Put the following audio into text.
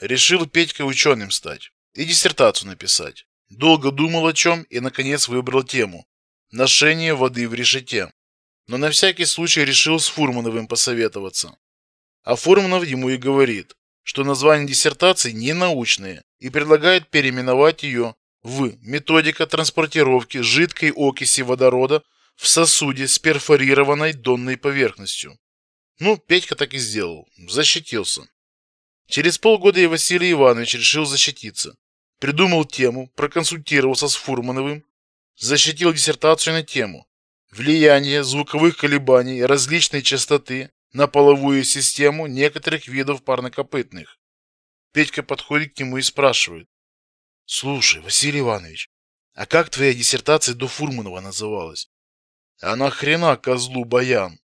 Решил Петька ученым стать и диссертацию написать. Долго думал о чем и наконец выбрал тему ношение воды в решете. Но на всякий случай решил с Фурмановым посоветоваться. А Фурманов ему и говорит, что название диссертации не научное и предлагает переименовать ее в методика транспортировки жидкой окиси водорода в сосуде с перфорированной донной поверхностью. Ну, Петька так и сделал, защитился. Через полгода и Василий Иванович решил защититься. Придумал тему, проконсультировался с Фурмановым, защитил диссертацию на тему влияние звуковых колебаний различной частоты на половую систему некоторых видов парнокопытных. Петька подходит к нему и спрашивает: "Слушай, Василий Иванович, а как твоя диссертация до Фурманова называлась?" "А на хрена козлу баян?"